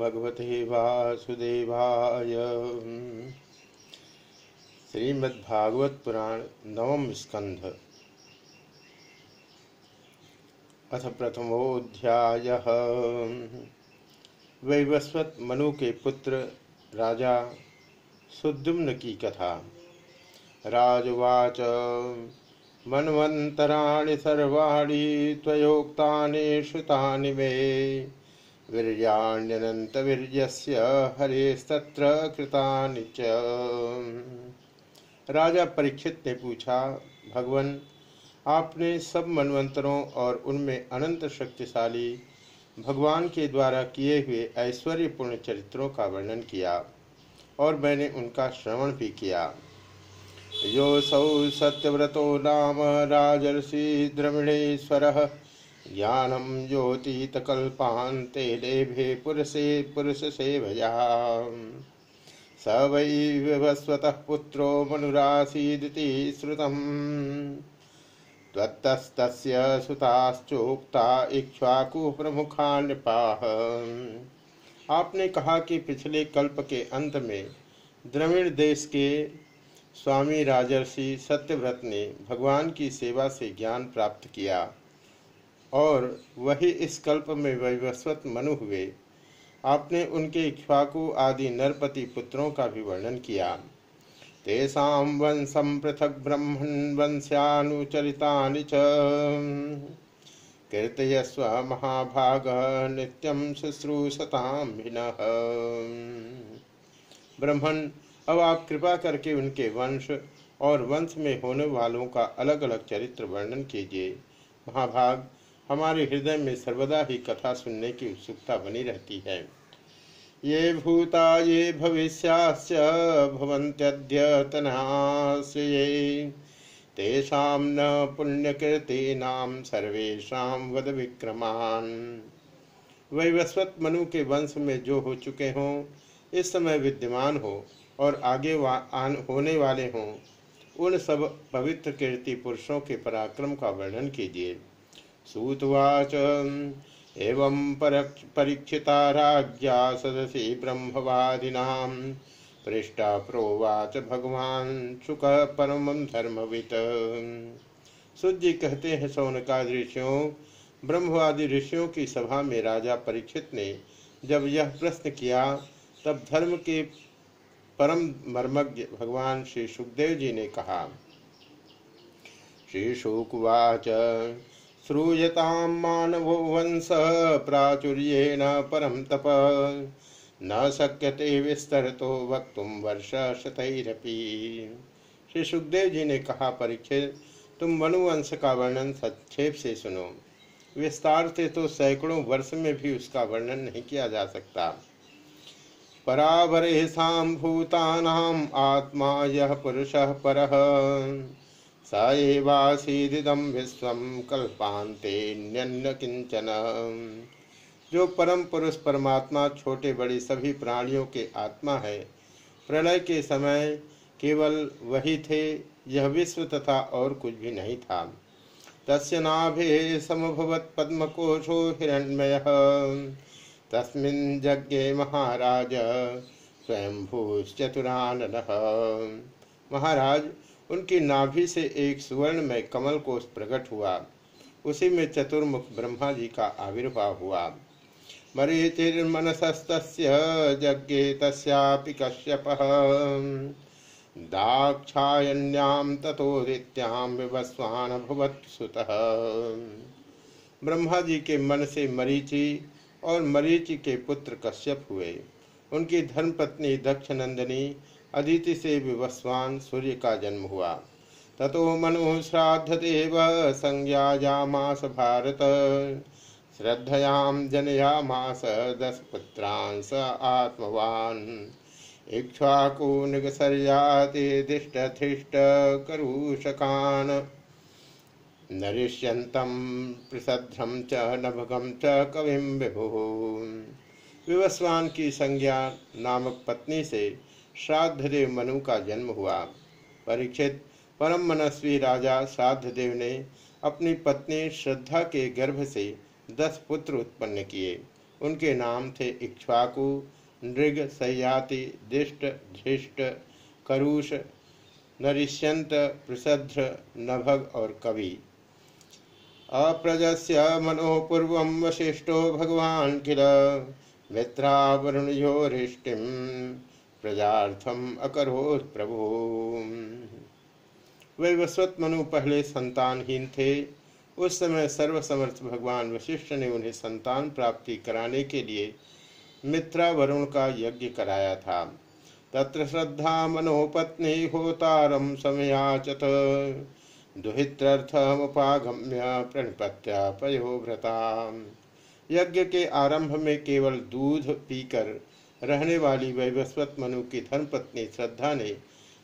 भगवते वासुदेवाय। श्रीमद्भागवत पुराण नवम स्कंध। अथ प्रथमोध्याय। वैवस्वत मनु के पुत्र राजा सुद्युम्न की कथा। राजवाच, मन्वन्तराणि सर्वाणि त्वयोक्तानि श्रुतानि मे। वीर्याण्यनन्तवीर्यस्य हरेस्तत्र कृतानि च। राजा परीक्षित ने पूछा, भगवान, आपने सब मनवंतरों और उनमें अनंत शक्तिशाली भगवान के द्वारा किए हुए ऐश्वर्यपूर्ण चरित्रों का वर्णन किया और मैंने उनका श्रवण भी किया। योऽसौ सत्यव्रतो नाम राजर्षि द्रविणेश्वर ज्ञानम ज्योतितकल्पान्ते लेभे पुरुषे पुरुषसेवया स वै विवस्वतः पुत्रो मनुरासीदिति श्रुतम्। त्वत्तस्तस्य सुताश्चोक्ता इक्ष्वाकु प्रमुखा नृपाः। आपने कहा कि पिछले कल्प के अंत में द्रविण देश के स्वामी राजर्षि सत्यव्रत ने भगवान की सेवा से ज्ञान प्राप्त किया। और वही इस कल्प में वैवस्वत मनु हुए। आपने उनके इक्ष्वाकु आदि नरपति पुत्रों का भी वर्णन किया। तेषा वंशम पृथक ब्रह्मण वंश्यानुचरिता च। कीर्तयस्व महाभाग नित्यम शुश्रूषताम ब्रह्मण अब आप कृपा करके उनके वंश और वंश में होने वालों का अलग अलग चरित्र वर्णन कीजिए। महाभाग हमारे हृदय में सर्वदा ही कथा सुनने की उत्सुकता बनी रहती है। ये भूता, ये भविष्याश्च भवन्त्यद्यतनाश्रये तेषां न नाम सर्वेशा वद विक्रमान वैवस्वत मनु के वंश में जो हो चुके हों, इस समय विद्यमान हो और आगे आन, होने वाले हों, उन सब पवित्र कीर्ति पुरुषों के पराक्रम का वर्णन कीजिए। सूतवाच एवं परीक्षिता राज्ञा सदसी ब्रह्मवादिना पृष्ठा प्रोवाच भगवान सुख परम धर्मवित। सूर्य कहते हैं सौनका ऋषियों ब्रह्मवादी ऋषियों की सभा में राजा परीक्षित ने जब यह प्रश्न किया, तब धर्म के परम मर्मज्ञ भगवान श्री सुखदेव जी ने कहा, श्री शुकवाच श्रूयताम मानवो वंश प्राचुर्येण परम तप। न शक्यते विस्तर तो वक्त वर्ष शतरपी। श्री सुखदेव जी ने कहा परीक्षित तुम मनुवंश का वर्णन संक्षेप से सुनो। विस्तार से तो सैकड़ों वर्ष में भी उसका वर्णन नहीं किया जा सकता। परावरेशा भूतानाम आत्मा यह पुरुष पर। स विश्व कल्पांते किंचन जो परम पुरुष परमात्मा छोटे बड़े सभी प्राणियों के आत्मा है, प्रलय के समय केवल वही थे, यह विश्व तथा और कुछ भी नहीं था। तस्य नाभे समभवत पद्मकोशो हिरण्मय, तस्मिन् यज्ञे महाराज स्वयंभूश्चतुरानन। महाराज उनकी नाभि से एक सुवर्ण में कमल कोष प्रकट हुआ। उसी में चतुर्मुख ब्रह्मा जी का आविर्भाव हुआ। मरीचिर्मनसस्त तस्यापि कश्यप। दाक्षायण्याम तथोदित्याम विवस्वान भुवत ब्रह्मा जी के मन से मरीचि और मरीचि के पुत्र कश्यप हुए। उनकी धर्मपत्नी दक्ष नंदिनी अदिति से विवस्वान सूर्य का जन्म हुआ। ततो मनु श्राद्ध देव संज्ञायामास भारत। श्रद्धयाम जनयामास दस पुत्रांस आत्मवान। इक्ष्वाकु निगसर्याति दिष्ट धृष्ट करुषकान। नरिष्यंतम प्रसध्रम च नभगम च कविम विभु। विवस्वान की संज्ञा नामक पत्नी से श्राद्धदेव मनु का जन्म हुआ। परीक्षित परम मनस्वी राजा श्राद्धदेव ने अपनी पत्नी श्रद्धा के गर्भ से दस पुत्र उत्पन्न किए। उनके नाम थे इक्ष्वाकु, नृग सयाति दिष्ट, धृष्ट, करुष, नरिष्यंत प्रसध्र नभग और कवि। अप्रजस्य मनोपूर्व वशिष्ठो भगवान किल। मित्रावरुणयोरिष्टिम। प्रजार्थम अकरोत् प्रभु। वे वस्वत मनु पहले संतानहीन थे। उस समय सर्वसमर्थ भगवान वशिष्ठ ने उन्हें संतान प्राप्ति कराने के लिए मित्रा वरुण का यज्ञ कराया था। तत्र श्रद्धा मनोपत्नी होतारम समयाचत। दुहित्रर्थमुपागम्य प्रणिपत्या पयोभ्रता यज्ञ के आरंभ में केवल दूध पीकर रहने वाली वैवस्वत मनु की धर्मपत्नी श्रद्धा ने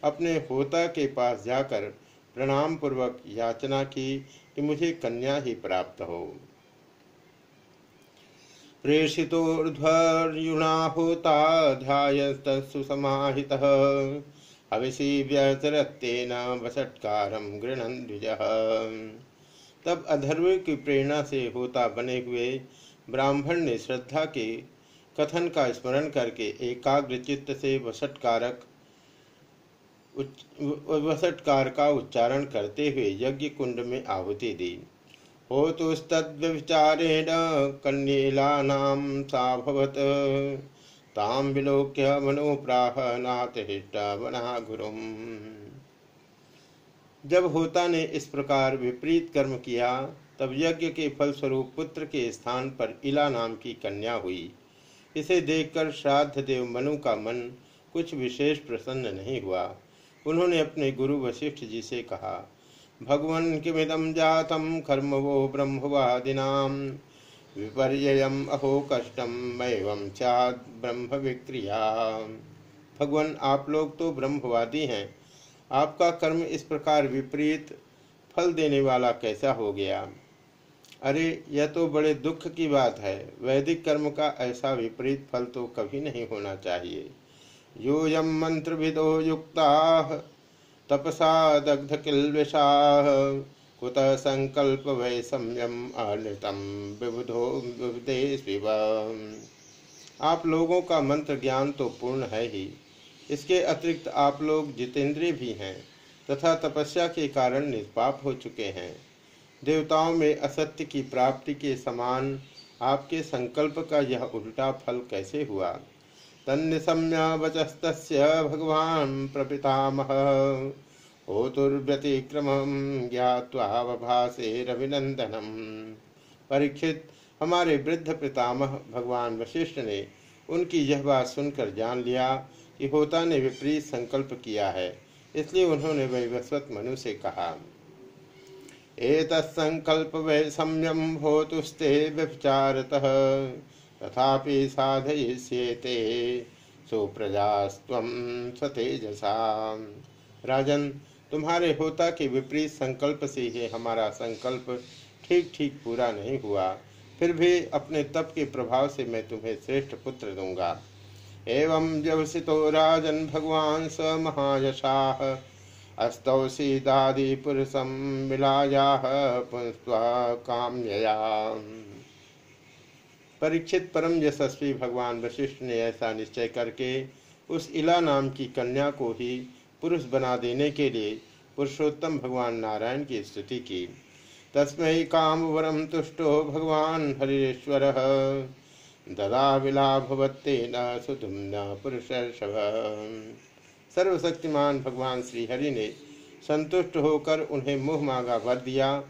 अपने होता के पास जाकर प्रणाम पूर्वक याचना की कि मुझे कन्या ही प्राप्त हो। प्रेषितोर्ध्वर्युणा होता ध्यायस्तु समाहितः हविषि व्यचरत्तेन वसटकारम गृणन द्विज तब अधर्व की प्रेरणा से होता बने हुए ब्राह्मण ने श्रद्धा के कथन का स्मरण करके एकाग्र चित्त से वसटकारक वसटकार का उच्चारण करते हुए यज्ञ कुंड में आहुति दी। हो तो तद्विचारेण कन्येलानाम साभवत ताम विलोक्य मनोप्राह नाथ बना गुरुम। जब होता ने इस प्रकार विपरीत कर्म किया, तब यज्ञ के फलस्वरूप पुत्र के स्थान पर इला नाम की कन्या हुई। इसे देखकर श्राद्ध देव मनु का मन कुछ विशेष प्रसन्न नहीं हुआ। उन्होंने अपने गुरु वशिष्ठ जी से कहा, भगवान किमिदम जातम कर्म वो ब्रह्मवादिनाम विपर्ययम अहो कष्टम एवं चाद ब्रह्म विक्रिया भगवान, आप लोग तो ब्रह्मवादी हैं। आपका कर्म इस प्रकार विपरीत फल देने वाला कैसा हो गया? अरे, यह तो बड़े दुख की बात है। वैदिक कर्म का ऐसा विपरीत फल तो कभी नहीं होना चाहिए। यूयम मंत्र विदो युक्ता, तपसा दग्ध किलविषा, कुत संकल्प वै सम्यम अनृतम विबुधे आप लोगों का मंत्र ज्ञान तो पूर्ण है ही। इसके अतिरिक्त आप लोग जितेंद्रिय भी हैं, तथा तपस्या के कारण निष्पाप हो चुके हैं। देवताओं में असत्य की प्राप्ति के समान आपके संकल्प का यह उल्टा फल कैसे हुआ? तन्निशम्य वचस्त भगवान प्रपितामह। होतुर्व्यतिक्रम ज्ञावाभासे रविनंदनम परीक्षित, हमारे वृद्ध पितामह भगवान वशिष्ठ ने उनकी यह बात सुनकर जान लिया कि होता ने विपरीत संकल्प किया है, इसलिए उन्होंने वैवस्वत मनु से कहा। एतत्संकल्प वै सम्यम होतुस्ते व्यभिचारतः। तथापि साधयिष्येते सुप्रजास्त्वं सतेजसा। राजन, तुम्हारे होता के विपरीत संकल्प से ही हमारा संकल्प ठीक ठीक पूरा नहीं हुआ। फिर भी अपने तप के प्रभाव से मैं तुम्हें श्रेष्ठ पुत्र दूँगा। एवं व्यवसितो राजन, भगवान स महायशाह अस्तौषीदादि पुरुषम मिलाया काम्यया परीक्षित परम यशस्वी भगवान वशिष्ठ ने ऐसा निश्चय करके उस इला नाम की कन्या को ही पुरुष बना देने के लिए पुरुषोत्तम भगवान नारायण की स्तुति की। तस्मै काम वरम तुष्टो भगवान हरीश्वर। ददा विलाभवत्ते न सुधुम न पुरुष सर्वशक्तिमान भगवान श्रीहरि ने संतुष्ट होकर उन्हें मुँह मांगा, वर दिया,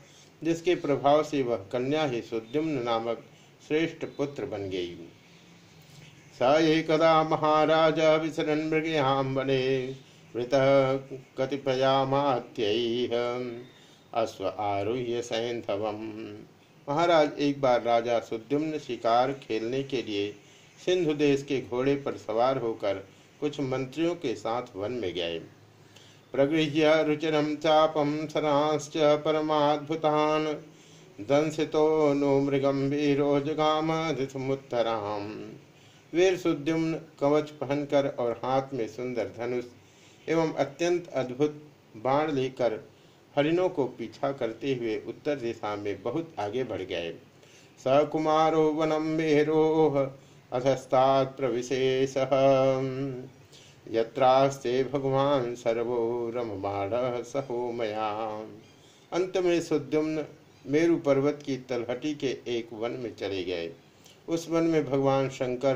जिसके प्रभाव से वह कन्या ही सुद्युम्न नामक श्रेष्ठ पुत्र बन गई। स एकदा महाराज विसरन मृगयाम बने मृत कतिपयामात्य अश्व आरुह्य सैंधवम महाराज एक बार राजा सुद्युम्न शिकार खेलने के लिए सिंधु देश के घोड़े पर सवार होकर कुछ मंत्रियों के साथ वन में गए। प्रगृह्य रुचिरम चापम सरांश्च परमाद्भुतान दंसितो नो मृगम वीरो जगाम धृतमुत्तराम वीर सुद्युम्न कवच पहनकर और हाथ में सुंदर धनुष एवं अत्यंत अद्भुत बाण लेकर हरिणों को पीछा करते हुए उत्तर दिशा में बहुत आगे बढ़ गए। सकुमारो वनम मेरोह अधस्तात् यत्रास्ते भगवान सर्वो रममाण सहो मया। अंत में सुद्युम्न मेरु पर्वत की तलहटी के एक वन में चले गए। उस वन में भगवान शंकर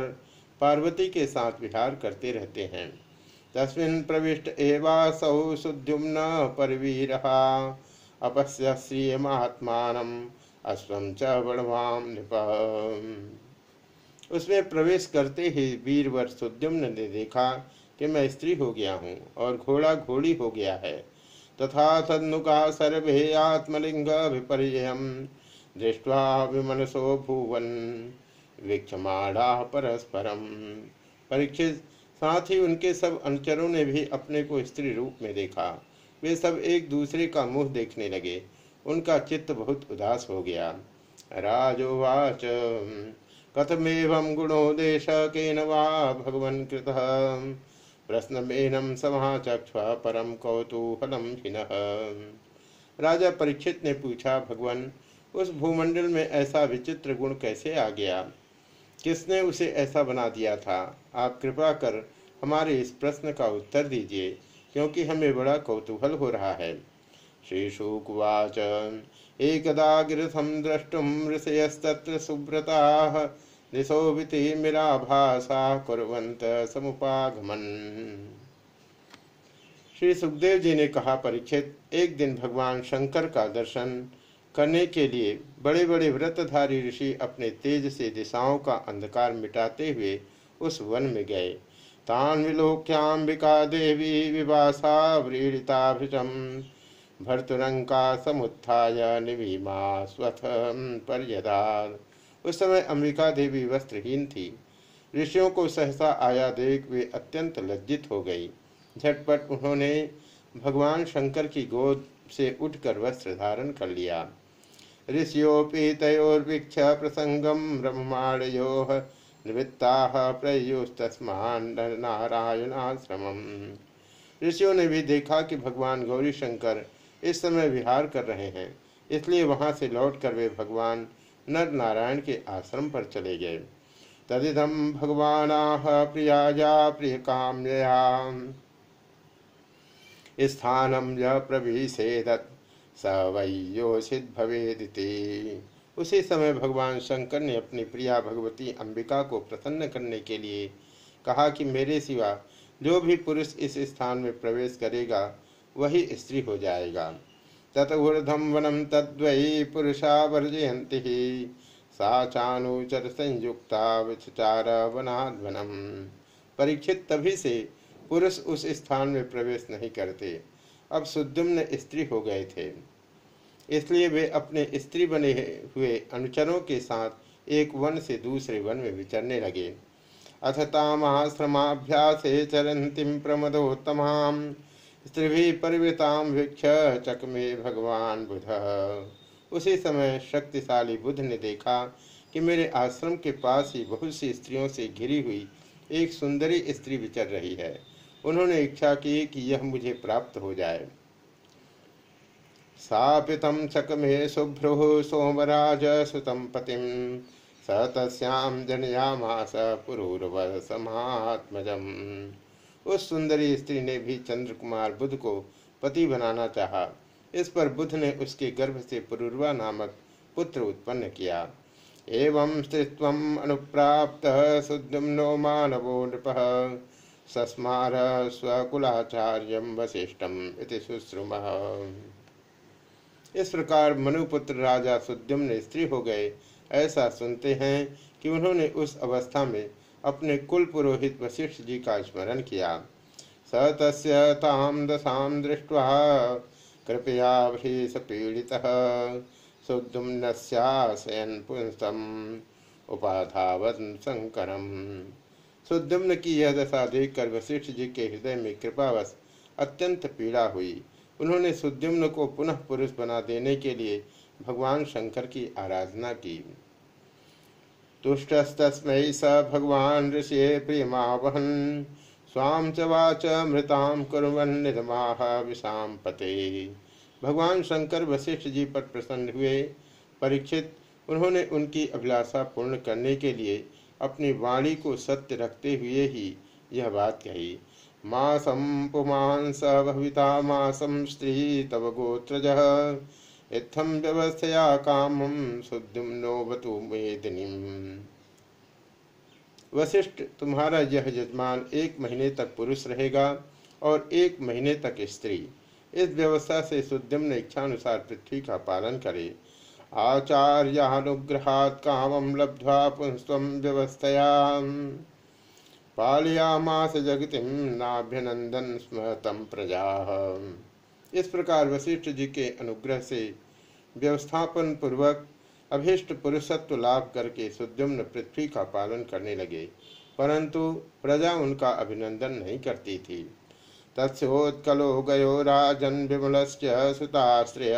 पार्वती के साथ विहार करते रहते हैं। तस्मिन् प्रविष्ट एवासौ सुद्युम्न परवीर। अपश्य श्रिय महात्मा अश्वम च बड़वाम नृप उसमें प्रवेश करते ही वीरवर सुद्युम्न ने देखा कि मैं स्त्री हो गया हूँ और घोड़ा घोड़ी हो गया है। तथा तन्नुका सर्वे आत्मलिंग विपर्य दृष्टवा भुवन, वीक्षमाणा परस्परम। परीक्षित, साथ ही उनके सब अनुचरों ने भी अपने को स्त्री रूप में देखा। वे सब एक दूसरे का मुँह देखने लगे। उनका चित्त बहुत उदास हो गया। राजोवाच। कथमेव गुणोदेश के वा भगवन कृत। प्रश्न मेनम समाचक्ष परम कौतूहलम हिन राजा परीक्षित ने पूछा, भगवान, उस भूमंडल में ऐसा विचित्र गुण कैसे आ गया? किसने उसे ऐसा बना दिया था? आप कृपा कर हमारे इस प्रश्न का उत्तर दीजिए, क्योंकि हमें बड़ा कौतूहल हो रहा है। श्री शुकुवाच एकदा गिरथम द्रष्टुम ऋषयस्तत्र सुव्रता दिशोभिति भाषा कुरंत समुपागमन। श्री सुखदेव जी ने कहा परीक्षित एक दिन भगवान शंकर का दर्शन करने के लिए बड़े बड़े व्रतधारी ऋषि अपने तेज से दिशाओं का अंधकार मिटाते हुए उस वन में गए। तान विलोक्याम्बिका देवी विवासा व्रीड़िताभृतम भर्तुरंका समुत्थाय निवीमा स्वथ पर्यदार उस समय अंबिका देवी वस्त्रहीन थी। ऋषियों को सहसा आया देख वे अत्यंत लज्जित हो गई। झटपट उन्होंने भगवान शंकर की गोद से उठकर वस्त्र धारण कर लिया। ऋषियोपि तयोर्वीक्ष प्रसंगम ब्रह्माणयो निवृत्ता प्रयुस्तस्मान्नारायणाश्रम ऋषियों ने भी देखा कि भगवान गौरी शंकर इस समय विहार कर रहे हैं। इसलिए वहाँ से लौटकर वे भगवान नर नारायण के आश्रम पर चले गए। तदिदम भगवान प्रियाजा प्रिय काम्यया स्थानम य प्रविशेदत। स वैयोषित भवेदिति। उसी समय भगवान शंकर ने अपनी प्रिया भगवती अंबिका को प्रसन्न करने के लिए कहा कि मेरे सिवा, जो भी पुरुष इस स्थान में प्रवेश करेगा वही स्त्री हो जाएगा। ततऊर्धम वनम तद्वयी पुरुषा वर्जयंती सा चानुचर संयुक्ता विचार वनाध्वनम परीक्षित तभी से पुरुष उस स्थान में प्रवेश नहीं करते। अब सुद्युम्न स्त्री हो गए थे। इसलिए वे अपने स्त्री बने हुए अनुचरों के साथ एक वन से दूसरे वन में विचरने लगे। अथ तामाश्रमाभ्यास चरंतिम प्रमदोत्तमाम। स्त्री परिवृताम भिक्ष चकमे भगवान बुध। उसी समय शक्तिशाली बुध ने देखा कि मेरे आश्रम के पास ही बहुत सी स्त्रियों से घिरी हुई एक सुंदरी स्त्री विचर रही है। उन्होंने इच्छा की कि यह मुझे प्राप्त हो जाए। स्थापितं चकमे शुभ्रुः सोमराज सुतं पतिं। स तस्यां जनयामास पुरूरवसमात्मजम्। उस सुंदरी स्त्री ने भी चंद्र कुमार बुद्ध को पति बनाना चाहा। इस पर बुद्ध ने उसके गर्भ से पुरुर्वा नामक पुत्र उत्पन्न किया। एवं स्त्रीत्व अनुप्राप्त सुद्युम्नो मानवो नृप। सस्मार स्वकुलाचार्य वशिष्ठम इति शुश्रुम। इस प्रकार मनुपुत्र राजा सुद्युम्न स्त्री हो गए। ऐसा सुनते हैं कि उन्होंने उस अवस्था में अपने कुल पुरोहित वशिष्ठ जी का स्मरण किया। स तस्म दशाम दृष्ट्वा, कृपया पीड़ित सुद्युम्नस्याशयन पुंसम उपाधावन शंकरम सुद्युम्न की यह दशा देखकर वशिष्ठ जी के हृदय में कृपावश अत्यंत पीड़ा हुई। उन्होंने सुद्युम्न को पुनः पुरुष बना देने के लिए भगवान शंकर की आराधना की। तुष्टस्तस्मै स भगवान ऋषि प्रियमावहन स्वाम च वाच मृताम कुरन पते। भगवान शंकर वशिष्ठ जी पर प्रसन्न हुए। परीक्षित, उन्होंने उनकी अभिलाषा पूर्ण करने के लिए अपनी वाणी को सत्य रखते हुए ही यह बात कही। मासम पुमांस भविता मासम स्त्री तव गोत्रज। इत्थम व्यवस्थया कामम शुद्धिम बतु मेदिनी वशिष्ठ तुम्हारा यह यजमान एक महीने तक पुरुष रहेगा और एक महीने तक स्त्री। इस व्यवस्था से सुद्यम ने इच्छानुसार पृथ्वी का पालन करे। आचार्यानुग्रहात् कामम लब्ध्वा पुंस्व व्यवस्थया। पालयामास जगतिम नाभ्यनंदन स्म प्रजा। इस प्रकार वशिष्ठ जी के अनुग्रह से व्यवस्थापन पूर्वक अभिष्ट पुरुषत्व लाभ करके सुद्युम्न पृथ्वी का पालन करने लगे, परंतु प्रजा उनका अभिनंदन नहीं करती थी। तत्सोत्कलो गयो राजन विमल सुताश्रय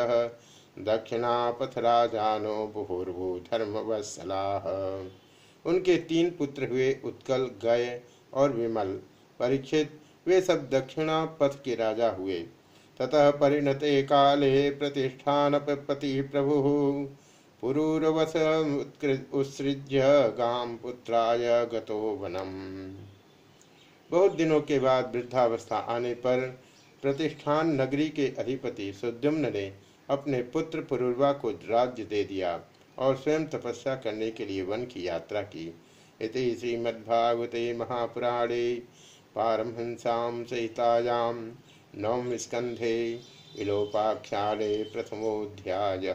दक्षिणापथ राजानो बुहुर्भु धर्म वत्सलाह उनके तीन पुत्र हुए उत्कल, गय और विमल, परीक्षित, वे सब दक्षिणा पथ के राजा हुए। ततः परिणते काले प्रतिष्ठान पति प्रभु। पुरूरवस उत्सृज्य गाम पुत्राय गतो वनम। बहुत दिनों के बाद वृद्धावस्था आने पर प्रतिष्ठान नगरी के अधिपति सुद्युम्न ने अपने पुत्र पुरुर्वा को राज्य दे दिया और स्वयं तपस्या करने के लिए वन की यात्रा की। इति श्रीमद्भागवते महापुराणे पारमहंसा सहितायां नवम स्कंधे इलोपाख्याले प्रथमोध्याय